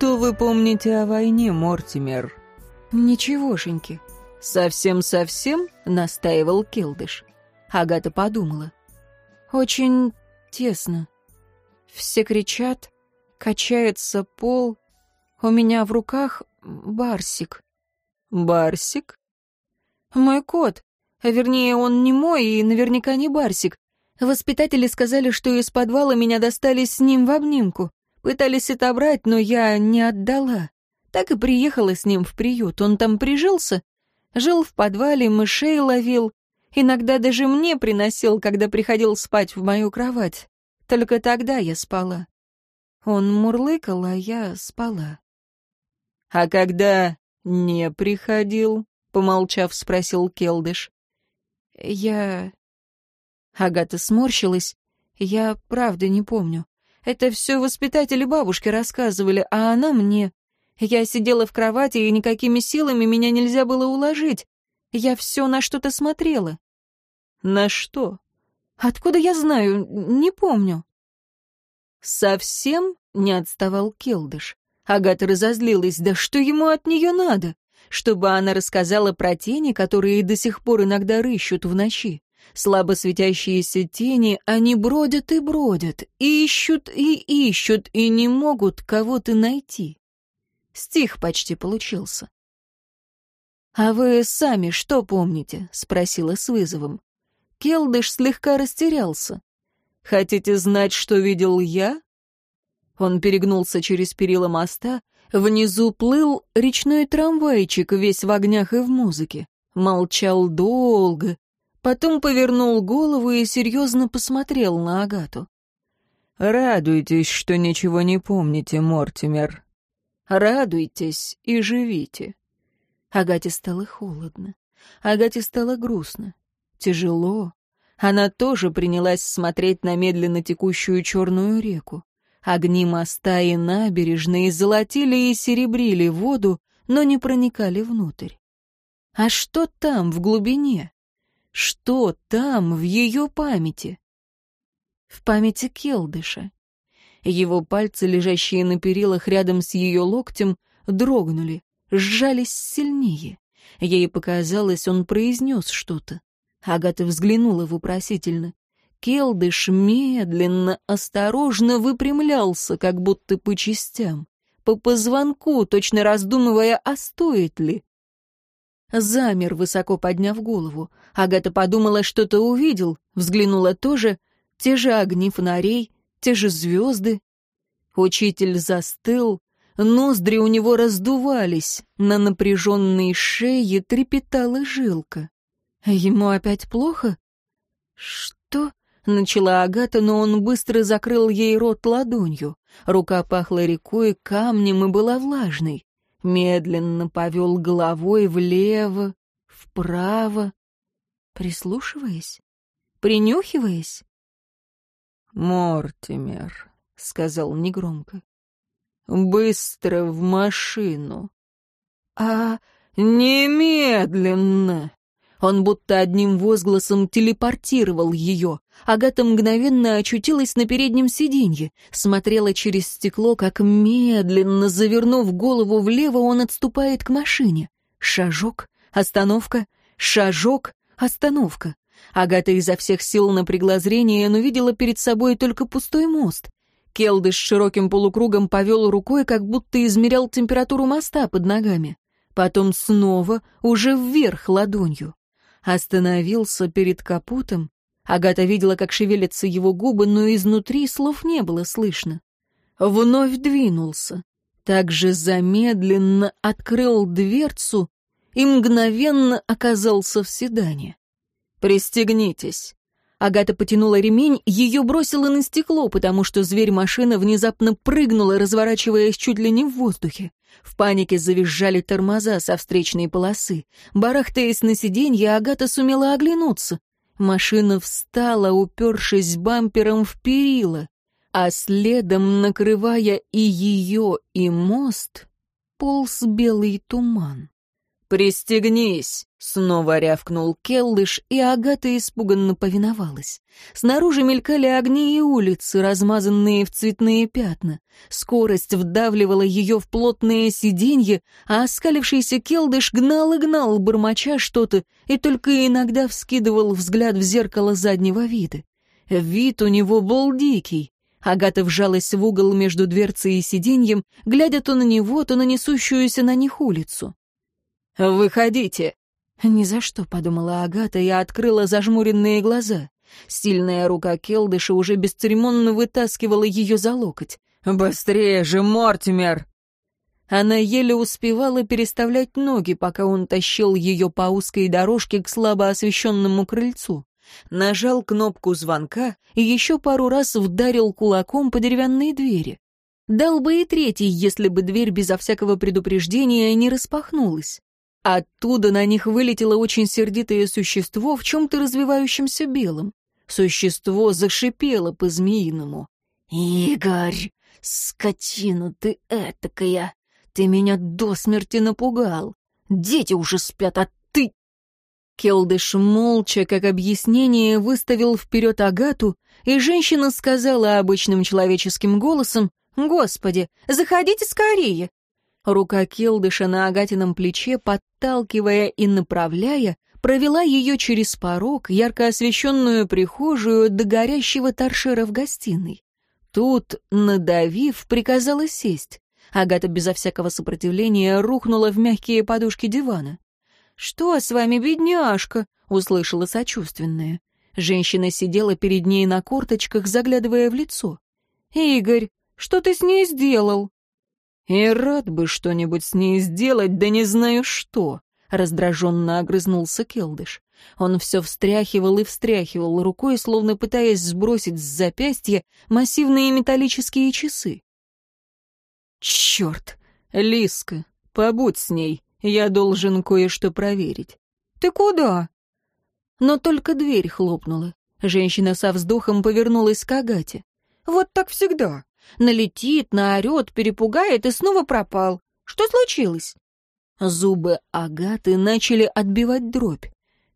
Что вы помните о войне, Мортимер?» «Ничегошеньки». «Совсем-совсем?» — настаивал Келдыш. Агата подумала. «Очень тесно. Все кричат, качается пол. У меня в руках барсик». «Барсик?» «Мой кот. Вернее, он не мой и наверняка не барсик. Воспитатели сказали, что из подвала меня достали с ним в обнимку. Пытались отобрать, но я не отдала. Так и приехала с ним в приют. Он там прижился. Жил в подвале, мышей ловил. Иногда даже мне приносил, когда приходил спать в мою кровать. Только тогда я спала. Он мурлыкал, а я спала. «А когда не приходил?» — помолчав, спросил Келдыш. «Я...» Агата сморщилась. «Я правда не помню. Это все воспитатели бабушки рассказывали, а она мне. Я сидела в кровати, и никакими силами меня нельзя было уложить. Я все на что-то смотрела». «На что?» «Откуда я знаю? Не помню». «Совсем?» — не отставал Келдыш. Агата разозлилась. «Да что ему от нее надо?» Чтобы она рассказала про тени, которые до сих пор иногда рыщут в ночи. Слабо светящиеся тени, они бродят и бродят, ищут и ищут, и не могут кого-то найти. Стих почти получился. «А вы сами что помните?» — спросила с вызовом. Келдыш слегка растерялся. «Хотите знать, что видел я?» Он перегнулся через перила моста. Внизу плыл речной трамвайчик, весь в огнях и в музыке. Молчал долго. Потом повернул голову и серьезно посмотрел на Агату. «Радуйтесь, что ничего не помните, Мортимер. Радуйтесь и живите». Агате стало холодно. Агате стало грустно тяжело. Она тоже принялась смотреть на медленно текущую черную реку. Огни моста и набережные золотили и серебрили воду, но не проникали внутрь. А что там, в глубине? Что там, в ее памяти? В памяти Келдыша. Его пальцы, лежащие на перилах рядом с ее локтем, дрогнули, сжались сильнее. Ей показалось, он произнес что-то. Агата взглянула вопросительно. Келдыш медленно, осторожно выпрямлялся, как будто по частям, по позвонку, точно раздумывая, а стоит ли. Замер, высоко подняв голову. Агата подумала, что-то увидел, взглянула тоже. Те же огни фонарей, те же звезды. Учитель застыл, ноздри у него раздувались, на напряженной шее трепетала жилка. Ему опять плохо? Что? Начала Агата, но он быстро закрыл ей рот ладонью. Рука пахла рекой, камнем и была влажной. Медленно повел головой влево, вправо, прислушиваясь, принюхиваясь. «Мортимер», — сказал негромко, — «быстро в машину». «А немедленно!» Он будто одним возгласом телепортировал ее. Агата мгновенно очутилась на переднем сиденье, смотрела через стекло, как медленно, завернув голову влево, он отступает к машине. Шажок, остановка, шажок, остановка. Агата изо всех сил напрягла зрение, но видела перед собой только пустой мост. Келдыш широким полукругом повел рукой, как будто измерял температуру моста под ногами. Потом снова, уже вверх ладонью остановился перед капотом. Агата видела, как шевелятся его губы, но изнутри слов не было слышно. Вновь двинулся. Также замедленно открыл дверцу и мгновенно оказался в седане. «Пристегнитесь». Агата потянула ремень, ее бросило на стекло, потому что зверь-машина внезапно прыгнула, разворачиваясь чуть ли не в воздухе. В панике завизжали тормоза со встречной полосы. Барахтаясь на сиденье, Агата сумела оглянуться. Машина встала, упершись бампером в перила, а следом, накрывая и ее, и мост, полз белый туман. «Пристегнись!» — снова рявкнул Келдыш, и Агата испуганно повиновалась. Снаружи мелькали огни и улицы, размазанные в цветные пятна. Скорость вдавливала ее в плотные сиденья, а оскалившийся Келдыш гнал и гнал, бормоча что-то, и только иногда вскидывал взгляд в зеркало заднего вида. Вид у него был дикий. Агата вжалась в угол между дверцей и сиденьем, глядя то на него, то на несущуюся на них улицу. «Выходите!» «Ни за что», — подумала Агата и открыла зажмуренные глаза. Сильная рука Келдыша уже бесцеремонно вытаскивала ее за локоть. «Быстрее же, Мортимер!» Она еле успевала переставлять ноги, пока он тащил ее по узкой дорожке к слабо освещенному крыльцу. Нажал кнопку звонка и еще пару раз вдарил кулаком по деревянной двери. Дал бы и третий, если бы дверь безо всякого предупреждения не распахнулась. Оттуда на них вылетело очень сердитое существо в чем-то развивающемся белом. Существо зашипело по-змеиному. «Игорь, скотина ты этакая! Ты меня до смерти напугал! Дети уже спят, а ты...» Келдыш молча, как объяснение, выставил вперед Агату, и женщина сказала обычным человеческим голосом, «Господи, заходите скорее, Рука Келдыша на Агатином плече, подталкивая и направляя, провела ее через порог, ярко освещенную прихожую до горящего торшера в гостиной. Тут, надавив, приказала сесть. Агата безо всякого сопротивления рухнула в мягкие подушки дивана. «Что с вами, бедняжка?» — услышала сочувственная. Женщина сидела перед ней на корточках, заглядывая в лицо. «Игорь, что ты с ней сделал?» «И рад бы что-нибудь с ней сделать, да не знаю что», — раздраженно огрызнулся Келдыш. Он все встряхивал и встряхивал рукой, словно пытаясь сбросить с запястья массивные металлические часы. «Черт! Лиска, побудь с ней, я должен кое-что проверить». «Ты куда?» Но только дверь хлопнула. Женщина со вздохом повернулась к Агате. «Вот так всегда. Налетит, наорет, перепугает и снова пропал. Что случилось?» Зубы Агаты начали отбивать дробь.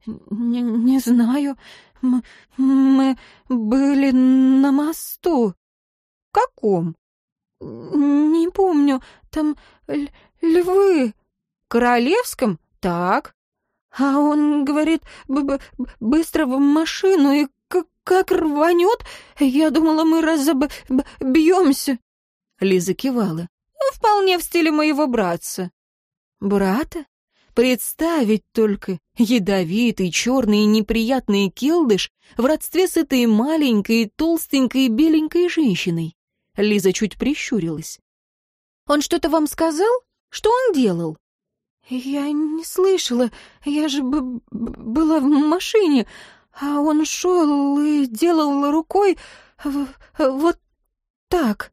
«Не, не знаю. М мы были на мосту». «Каком?» «Не помню. Там львы». «Королевском? Так». А он говорит, б -б быстро в машину и как, рванет, я думала, мы разобьемся. Лиза кивала. Вполне в стиле моего братца. Брата? Представить только, ядовитый, черный и неприятный келдыш в родстве с этой маленькой, толстенькой, беленькой женщиной. Лиза чуть прищурилась. «Он что-то вам сказал? Что он делал?» «Я не слышала. Я же была в машине. А он шел и делал рукой вот так.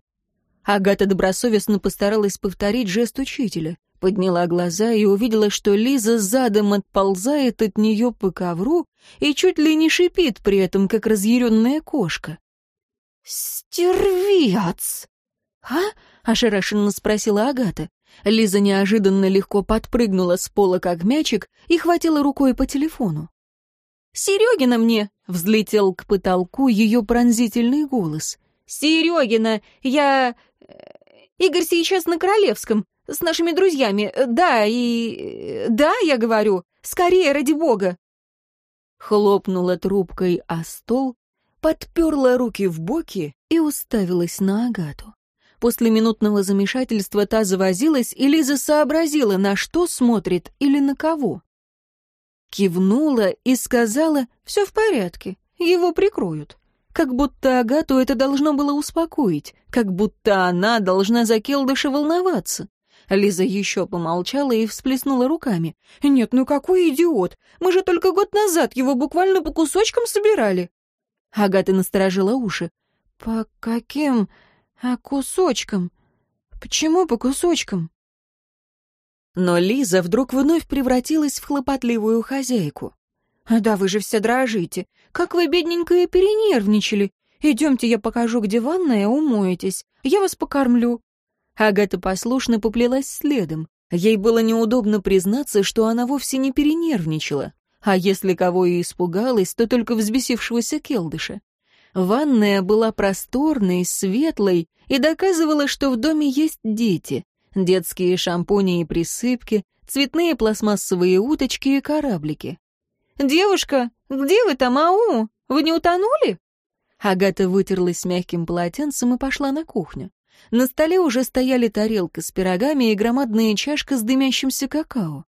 Агата добросовестно постаралась повторить жест учителя. Подняла глаза и увидела, что Лиза задом отползает от нее по ковру и чуть ли не шипит при этом, как разъяренная кошка. «Стервец!» «А?» — ошарашенно спросила Агата. Лиза неожиданно легко подпрыгнула с пола, как мячик, и хватила рукой по телефону. «Серегина мне!» — взлетел к потолку ее пронзительный голос. «Серегина! Я... Э, Игорь сейчас на Королевском, с нашими друзьями. Да, и... Да, я говорю. Скорее, ради бога!» Хлопнула трубкой о стол, подперла руки в боки и уставилась на Агату. После минутного замешательства та завозилась, и Лиза сообразила, на что смотрит или на кого кивнула и сказала «все в порядке, его прикроют». Как будто Агату это должно было успокоить, как будто она должна за Келдыша волноваться. Лиза еще помолчала и всплеснула руками. «Нет, ну какой идиот! Мы же только год назад его буквально по кусочкам собирали!» Агата насторожила уши. «По каким а кусочкам? Почему по кусочкам?» Но Лиза вдруг вновь превратилась в хлопотливую хозяйку. «Да вы же все дрожите. Как вы, бедненькая, перенервничали. Идемте, я покажу, где ванная, умоетесь. Я вас покормлю». Агата послушно поплелась следом. Ей было неудобно признаться, что она вовсе не перенервничала, а если кого и испугалась, то только взбесившегося Келдыша. Ванная была просторной, светлой и доказывала, что в доме есть дети. Детские шампуни и присыпки, цветные пластмассовые уточки и кораблики. «Девушка, где вы там, ау? Вы не утонули?» Агата вытерлась мягким полотенцем и пошла на кухню. На столе уже стояли тарелка с пирогами и громадная чашка с дымящимся какао.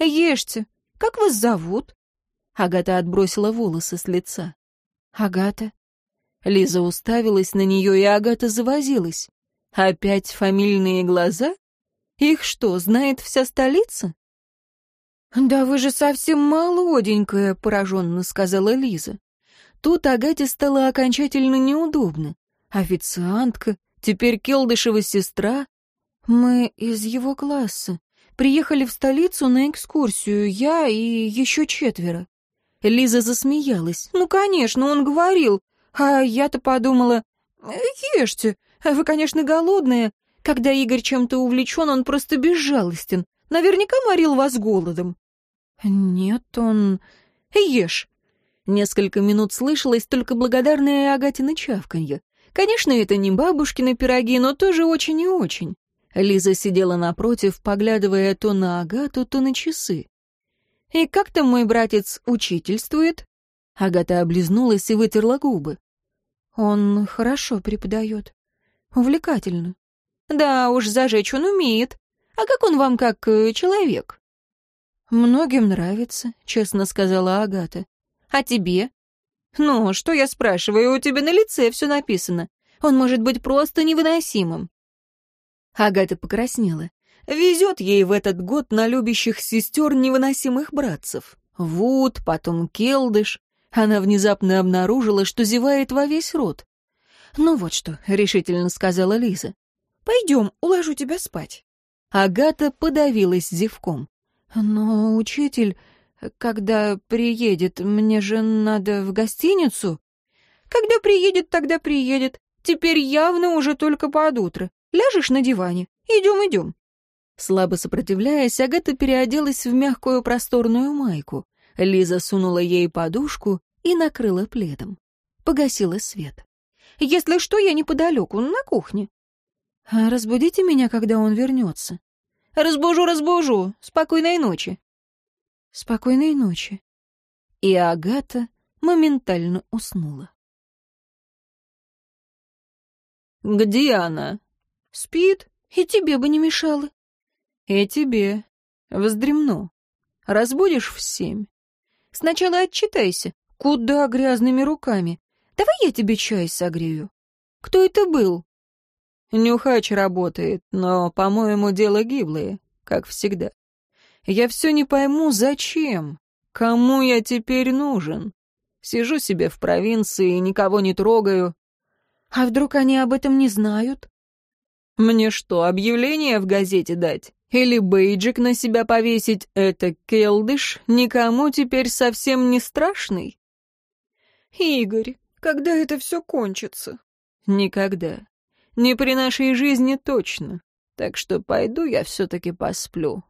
«Ешьте. Как вас зовут?» Агата отбросила волосы с лица. «Агата». Лиза уставилась на нее, и Агата завозилась. «Опять фамильные глаза? Их что, знает вся столица?» «Да вы же совсем молоденькая», — пораженно сказала Лиза. Тут Агате стало окончательно неудобно. Официантка, теперь Келдышева сестра. Мы из его класса. Приехали в столицу на экскурсию, я и еще четверо. Лиза засмеялась. «Ну, конечно, он говорил. А я-то подумала, ешьте. Вы, конечно, голодные. Когда Игорь чем-то увлечен, он просто безжалостен. Наверняка морил вас голодом». «Нет, он...» «Ешь. Несколько минут слышалось только благодарное Агатина чавканье. Конечно, это не бабушкины пироги, но тоже очень и очень. Лиза сидела напротив, поглядывая то на Агату, то на часы. «И как там мой братец учительствует?» Агата облизнулась и вытерла губы. «Он хорошо преподает. Увлекательно. Да уж, зажечь он умеет. А как он вам как э, человек?» «Многим нравится», — честно сказала Агата. А тебе? Ну, что я спрашиваю, у тебя на лице все написано. Он может быть просто невыносимым. Агата покраснела. Везет ей в этот год на любящих сестер невыносимых братцев. Вуд, потом Келдыш. Она внезапно обнаружила, что зевает во весь рот. «Ну вот что», — решительно сказала Лиза. «Пойдем, уложу тебя спать». Агата подавилась зевком. «Но, учитель, когда приедет, мне же надо в гостиницу. Когда приедет, тогда приедет. Теперь явно уже только под утро. Ляжешь на диване. Идем, идем. Слабо сопротивляясь, Агата переоделась в мягкую просторную майку. Лиза сунула ей подушку и накрыла пледом. Погасила свет. «Если что, я неподалеку, на кухне». «А разбудите меня, когда он вернется». «Разбужу, разбужу. Спокойной ночи». Спокойной ночи. И Агата моментально уснула. «Где она?» «Спит, и тебе бы не мешало». «И тебе. Вздремну. Разбудишь в семь. Сначала отчитайся. Куда грязными руками? Давай я тебе чай согрею. Кто это был?» «Нюхач работает, но, по-моему, дело гиблое, как всегда. Я все не пойму, зачем? Кому я теперь нужен? Сижу себе в провинции, никого не трогаю. А вдруг они об этом не знают? Мне что, объявление в газете дать? Или бейджик на себя повесить? Это келдыш никому теперь совсем не страшный? Игорь, когда это все кончится? Никогда. Не при нашей жизни точно. Так что пойду я все-таки посплю.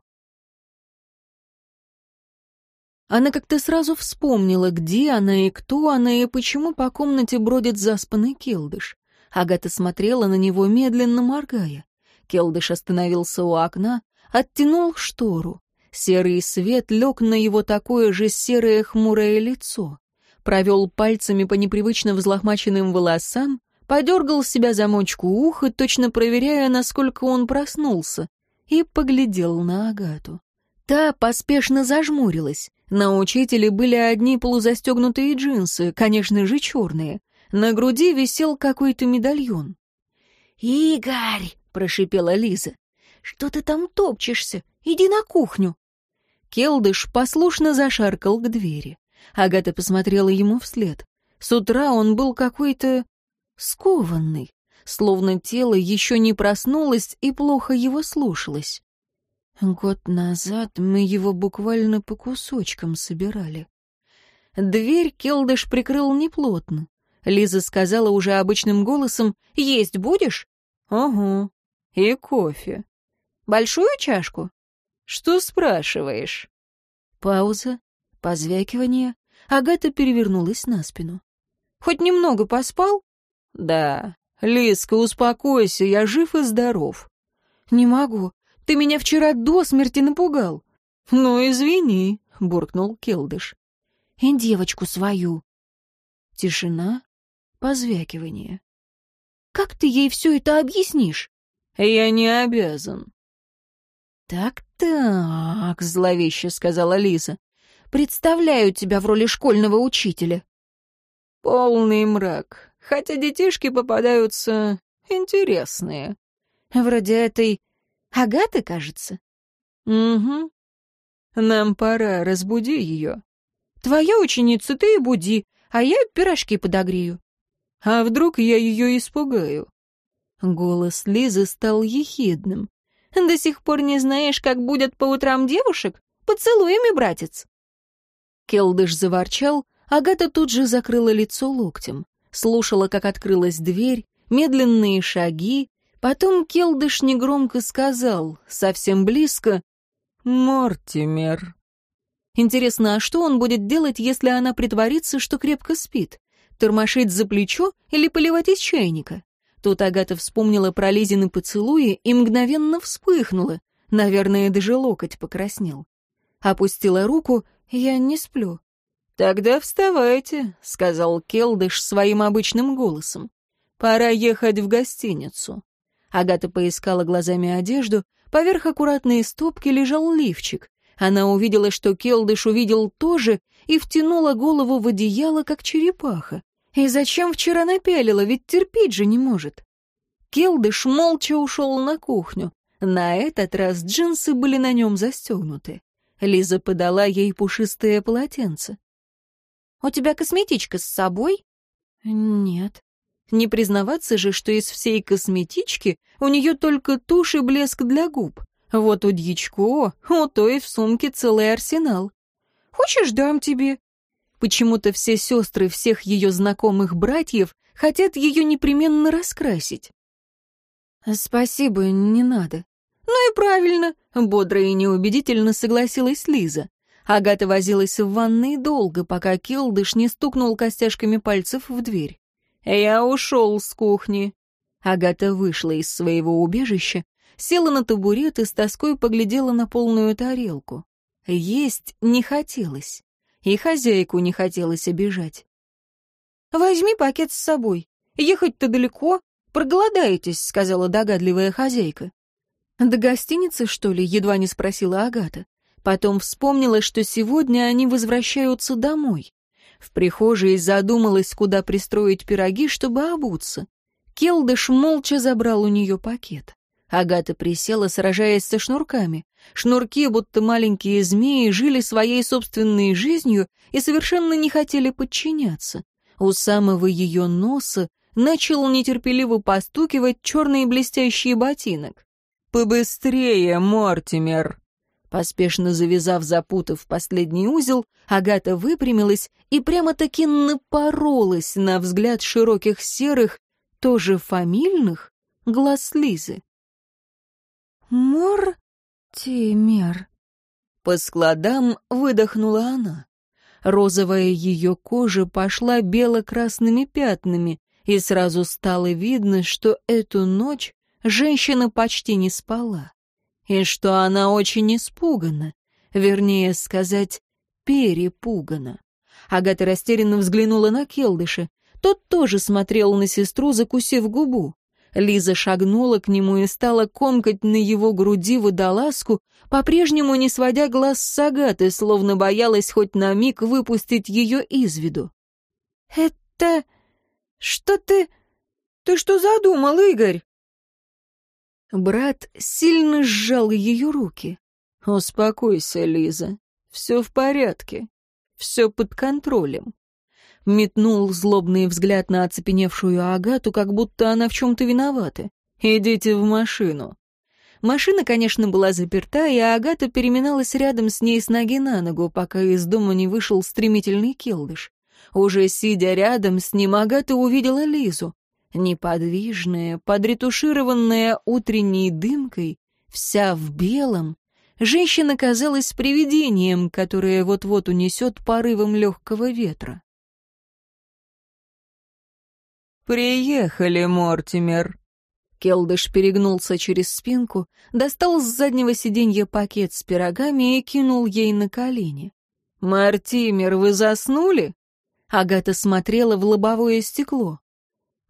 Она как-то сразу вспомнила, где она и кто она, и почему по комнате бродит заспанный Келдыш. Агата смотрела на него, медленно моргая. Келдыш остановился у окна, оттянул штору. Серый свет лег на его такое же серое хмурое лицо. Провел пальцами по непривычно взлохмаченным волосам, подергал себя замочку уха, точно проверяя, насколько он проснулся, и поглядел на Агату. Та поспешно зажмурилась. На учителе были одни полузастегнутые джинсы, конечно же, черные. На груди висел какой-то медальон. «Игорь!» — прошипела Лиза. «Что ты там топчешься? Иди на кухню!» Келдыш послушно зашаркал к двери. Агата посмотрела ему вслед. С утра он был какой-то скованный, словно тело еще не проснулось и плохо его слушалось. Год назад мы его буквально по кусочкам собирали. Дверь Келдыш прикрыл неплотно. Лиза сказала уже обычным голосом «Есть будешь?» «Ого, и кофе». «Большую чашку?» Что спрашиваешь?» Пауза, позвякивание. Агата перевернулась на спину. «Хоть немного поспал?» «Да. Лиска, успокойся, я жив и здоров». «Не могу. Ты меня вчера до смерти напугал». «Ну, извини», — буркнул Келдыш. «И девочку свою». Тишина, позвякивание. «Как ты ей все это объяснишь?» «Я не обязан». «Так-так», — зловеще сказала Лиза. «Представляю тебя в роли школьного учителя». «Полный мрак, хотя детишки попадаются интересные». «Вроде этой Агаты, кажется?» «Угу. Нам пора, разбуди ее». «Твоя ученица, ты и буди, а я пирожки подогрею». «А вдруг я ее испугаю?» Голос Лизы стал ехидным. До сих пор не знаешь, как будет по утрам девушек? Поцелуями, братец!» Келдыш заворчал, Агата тут же закрыла лицо локтем. Слушала, как открылась дверь, медленные шаги. Потом Келдыш негромко сказал, совсем близко, «Мортимер». Интересно, а что он будет делать, если она притворится, что крепко спит? Тормошить за плечо или поливать из чайника? Тут Агата вспомнила про Лизины поцелуи и мгновенно вспыхнула. Наверное, даже локоть покраснел. Опустила руку, я не сплю. «Тогда вставайте», — сказал Келдыш своим обычным голосом. «Пора ехать в гостиницу». Агата поискала глазами одежду. Поверх аккуратной стопки лежал лифчик. Она увидела, что Келдыш увидел тоже, и втянула голову в одеяло, как черепаха. И зачем вчера напялила, ведь терпеть же не может. Келдыш молча ушел на кухню. На этот раз джинсы были на нем застегнуты. Лиза подала ей пушистое полотенце. «У тебя косметичка с собой?» «Нет». Не признаваться же, что из всей косметички у нее только тушь и блеск для губ. Вот у Дьячко, у той в сумке целый арсенал. «Хочешь, дам тебе?» Почему-то все сестры всех ее знакомых братьев хотят ее непременно раскрасить. «Спасибо, не надо». «Ну и правильно», — бодро и неубедительно согласилась Лиза. Агата возилась в ванной долго, пока Килдыш не стукнул костяшками пальцев в дверь. «Я ушел с кухни». Агата вышла из своего убежища, села на табурет и с тоской поглядела на полную тарелку. Есть не хотелось и хозяйку не хотелось обижать. «Возьми пакет с собой. Ехать-то далеко. Проголодаетесь», — сказала догадливая хозяйка. «До гостиницы, что ли?» — едва не спросила Агата. Потом вспомнила, что сегодня они возвращаются домой. В прихожей задумалась, куда пристроить пироги, чтобы обуться. Келдыш молча забрал у нее пакет. Агата присела, сражаясь со шнурками. Шнурки, будто маленькие змеи, жили своей собственной жизнью и совершенно не хотели подчиняться. У самого ее носа начал нетерпеливо постукивать черный блестящий ботинок. «Побыстрее, Мортимер!» Поспешно завязав, запутав последний узел, Агата выпрямилась и прямо-таки напоролась на взгляд широких серых, тоже фамильных, глаз Лизы. «Мор-ти-мер». По складам выдохнула она. Розовая ее кожа пошла бело-красными пятнами, и сразу стало видно, что эту ночь женщина почти не спала, и что она очень испугана, вернее сказать, перепугана. Агата растерянно взглянула на Келдыша. Тот тоже смотрел на сестру, закусив губу. Лиза шагнула к нему и стала комкать на его груди водолазку, по-прежнему не сводя глаз с Агаты, словно боялась хоть на миг выпустить ее из виду. «Это... что ты... ты что задумал, Игорь?» Брат сильно сжал ее руки. «Успокойся, Лиза. Все в порядке. Все под контролем метнул злобный взгляд на оцепеневшую Агату, как будто она в чем-то виновата. «Идите в машину». Машина, конечно, была заперта, и Агата переминалась рядом с ней с ноги на ногу, пока из дома не вышел стремительный келдыш. Уже сидя рядом с ним, Агата увидела Лизу. Неподвижная, подретушированная утренней дымкой, вся в белом, Женщина казалась привидением, которое вот-вот унесет порывом легкого ветра. «Приехали, Мортимер!» Келдыш перегнулся через спинку, достал с заднего сиденья пакет с пирогами и кинул ей на колени. «Мартимер, вы заснули?» Агата смотрела в лобовое стекло.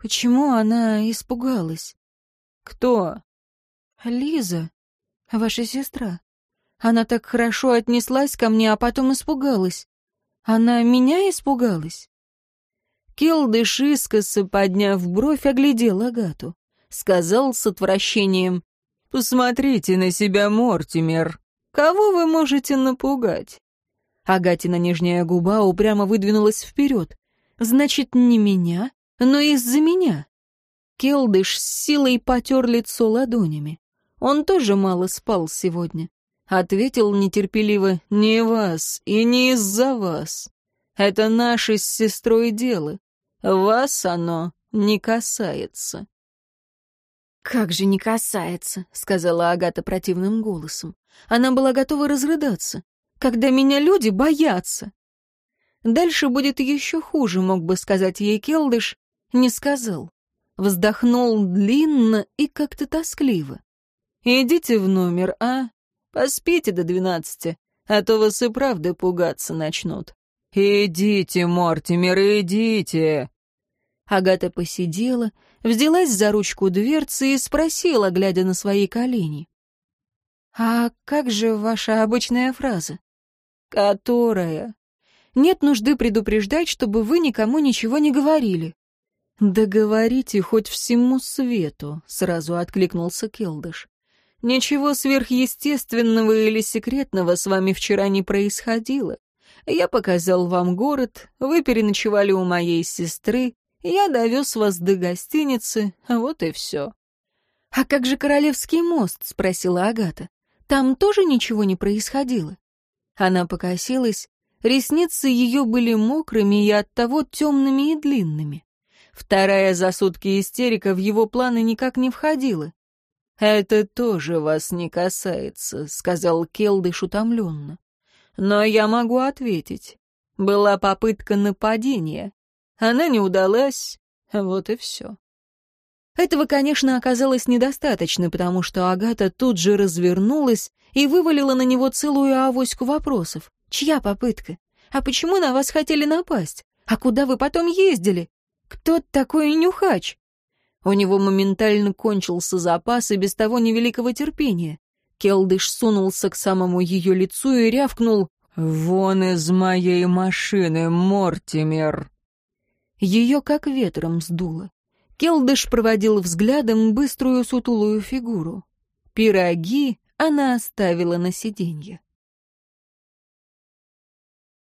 Почему она испугалась? «Кто?» «Лиза, ваша сестра. Она так хорошо отнеслась ко мне, а потом испугалась. Она меня испугалась?» Келдыш искоса, подняв бровь, оглядел Агату. Сказал с отвращением, «Посмотрите на себя, Мортимер. Кого вы можете напугать?» Агатина нижняя губа упрямо выдвинулась вперед. «Значит, не меня, но из-за меня». Келдыш с силой потер лицо ладонями. Он тоже мало спал сегодня. Ответил нетерпеливо, «Не вас и не из-за вас. Это наше с сестрой дело. Вас оно не касается». «Как же не касается», — сказала Агата противным голосом. Она была готова разрыдаться. «Когда меня люди боятся». Дальше будет еще хуже, мог бы сказать ей Келдыш, не сказал. Вздохнул длинно и как-то тоскливо. «Идите в номер, а? Поспите до двенадцати, а то вас и правда пугаться начнут». «Идите, Мортимер, идите!» Агата посидела, взялась за ручку дверцы и спросила, глядя на свои колени. «А как же ваша обычная фраза?» «Которая?» «Нет нужды предупреждать, чтобы вы никому ничего не говорили». «Да хоть всему свету», — сразу откликнулся Келдыш. «Ничего сверхъестественного или секретного с вами вчера не происходило. Я показал вам город, вы переночевали у моей сестры, я довез вас до гостиницы, вот и все». «А как же Королевский мост?» — спросила Агата. «Там тоже ничего не происходило?» Она покосилась, ресницы ее были мокрыми и оттого темными и длинными. Вторая за сутки истерика в его планы никак не входила. «Это тоже вас не касается», — сказал Келдыш утомленно. «Но я могу ответить. Была попытка нападения. Она не удалась, вот и все. Этого, конечно, оказалось недостаточно, потому что Агата тут же развернулась и вывалила на него целую авоську вопросов. «Чья попытка? А почему на вас хотели напасть? А куда вы потом ездили? Кто такой нюхач?» У него моментально кончился запас и без того невеликого терпения. Келдыш сунулся к самому ее лицу и рявкнул «Вон из моей машины, Мортимер!» Ее как ветром сдуло. Келдыш проводил взглядом быструю сутулую фигуру. Пироги она оставила на сиденье.